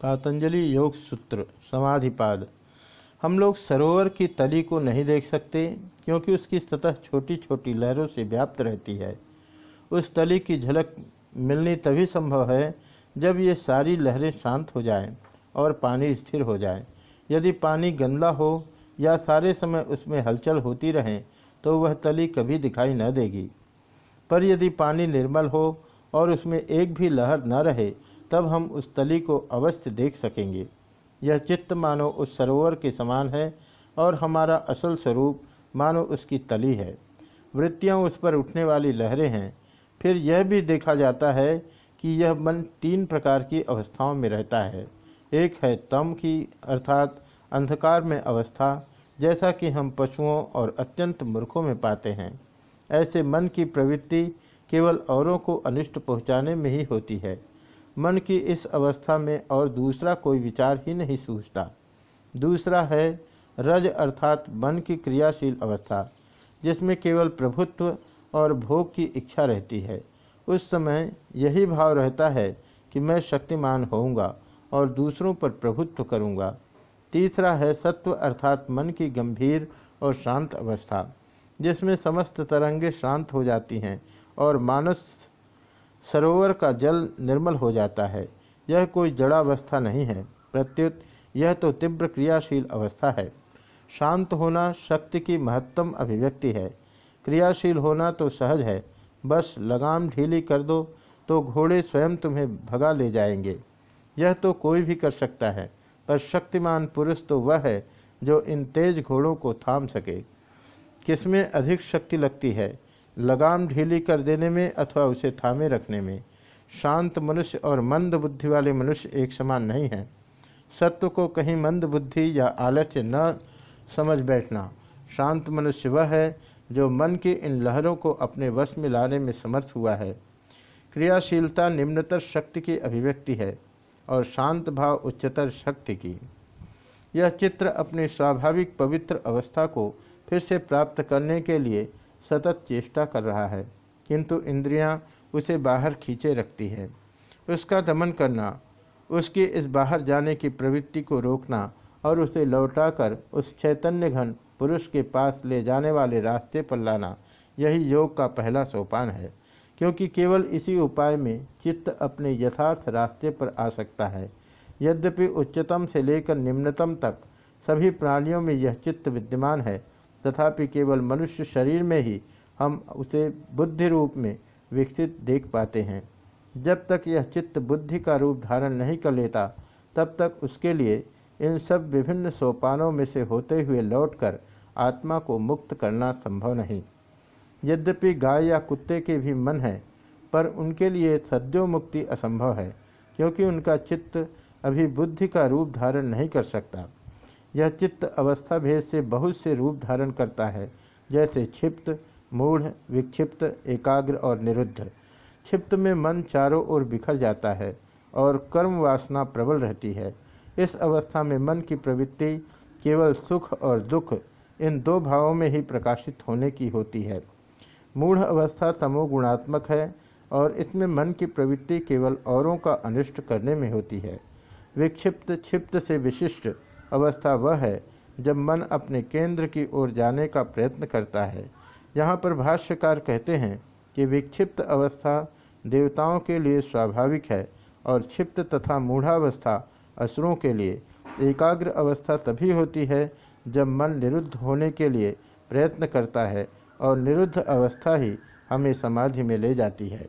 पातंजलि योग सूत्र, समाधिपाद। हम लोग सरोवर की तली को नहीं देख सकते, क्योंकि उसकी सतह छोटी छोटी लहरों से व्याप्त रहती है। उस तली की झलक मिलनी तभी संभव है, जब ये सारी लहरें शांत हो जाएँ और पानी स्थिर हो जाए। यदि पानी गंदा हो या सारे समय उसमें हलचल होती रहे तो वह तली कभी दिखाई न देगी। पर यदि पानी निर्मल हो और उसमें एक भी लहर न रहे तब हम उस तली को अवश्य देख सकेंगे। यह चित्त मानो उस सरोवर के समान है और हमारा असल स्वरूप मानो उसकी तली है। वृत्तियाँ उस पर उठने वाली लहरें हैं। फिर यह भी देखा जाता है कि यह मन तीन प्रकार की अवस्थाओं में रहता है। एक है तम की, अर्थात अंधकार में अवस्था, जैसा कि हम पशुओं और अत्यंत मूर्खों में पाते हैं। ऐसे मन की प्रवृत्ति केवल औरों को अनिष्ट पहुँचाने में ही होती है। मन की इस अवस्था में और दूसरा कोई विचार ही नहीं सूझता दूसरा है रज अर्थात मन की क्रियाशील अवस्था, जिसमें केवल प्रभुत्व और भोग की इच्छा रहती है उस समय यही भाव रहता है कि मैं शक्तिमान होऊँगा और दूसरों पर प्रभुत्व करूँगा। तीसरा है सत्व अर्थात मन की गंभीर और शांत अवस्था, जिसमें समस्त तरंगे शांत हो जाती हैं और मानस सरोवर का जल निर्मल हो जाता है। यह कोई जड़ावस्था नहीं है। प्रत्युत, यह तो तीव्र क्रियाशील अवस्था है। शांत होना शक्ति की महत्तम अभिव्यक्ति है। क्रियाशील होना तो सहज है। बस लगाम ढीली कर दो तो घोड़े स्वयं तुम्हें भगा ले जाएँगे। यह तो कोई भी कर सकता है, पर शक्तिमान पुरुष तो वह है जो इन तेज घोड़ों को थाम सके। किसमें अधिक शक्ति लगती है? लगाम ढीली कर देने में अथवा उसे थामे रखने में। शांत मनुष्य और मंद बुद्धि वाले मनुष्य एक समान नहीं हैं। सत्व को कहीं मंद बुद्धि या आलस्य न समझ बैठना। शांत मनुष्य वह है जो मन की इन लहरों को अपने वश में लाने में समर्थ हुआ है। क्रियाशीलता निम्नतर शक्ति की अभिव्यक्ति है और शांत भाव उच्चतर शक्ति की। यह चित्र अपनी स्वाभाविक पवित्र अवस्था को फिर से प्राप्त करने के लिए सतत चेष्टा कर रहा है, किंतु इंद्रियाँ उसे बाहर खींचे रखती है। उसका दमन करना, उसके इस बाहर जाने की प्रवृत्ति को रोकना और उसे लौटाकर उस चैतन्य घन पुरुष के पास ले जाने वाले रास्ते पर लाना, यही योग का पहला सोपान है, क्योंकि केवल इसी उपाय में चित्त अपने यथार्थ रास्ते पर आ सकता है। यद्यपि उच्चतम से लेकर निम्नतम तक सभी प्राणियों में यह चित्त विद्यमान है तथापि केवल मनुष्य शरीर में ही हम उसे बुद्धि रूप में विकसित देख पाते हैं। जब तक यह चित्त बुद्धि का रूप धारण नहीं कर लेता, तब तक उसके लिए इन सब विभिन्न सोपानों में से होते हुए लौटकर आत्मा को मुक्त करना संभव नहीं। यद्यपि गाय या कुत्ते के भी मन है, पर उनके लिए सद्यो मुक्ति असंभव है, क्योंकि उनका चित्त अभी बुद्धि का रूप धारण नहीं कर सकता। यह चित्त अवस्था भेद से बहुत से रूप धारण करता है, जैसे क्षिप्त, मूढ़, विक्षिप्त, एकाग्र और निरुद्ध। क्षिप्त में मन चारों ओर बिखर जाता है और कर्म वासना प्रबल रहती है। इस अवस्था में मन की प्रवृत्ति केवल सुख और दुख, इन दो भावों में ही प्रकाशित होने की होती है। मूढ़ अवस्था तमोगुणात्मक है और इसमें मन की प्रवृत्ति केवल औरों का अनिष्ट करने में होती है। विक्षिप्त, क्षिप्त से विशिष्ट अवस्था वह है, जब मन अपने केंद्र की ओर जाने का प्रयत्न करता है। यहाँ पर भाष्यकार कहते हैं कि विक्षिप्त अवस्था देवताओं के लिए स्वाभाविक है और क्षिप्त तथा मूढ़ावस्था असुरों के लिए। एकाग्र अवस्था तभी होती है जब मन निरुद्ध होने के लिए प्रयत्न करता है और निरुद्ध अवस्था ही हमें समाधि में ले जाती है।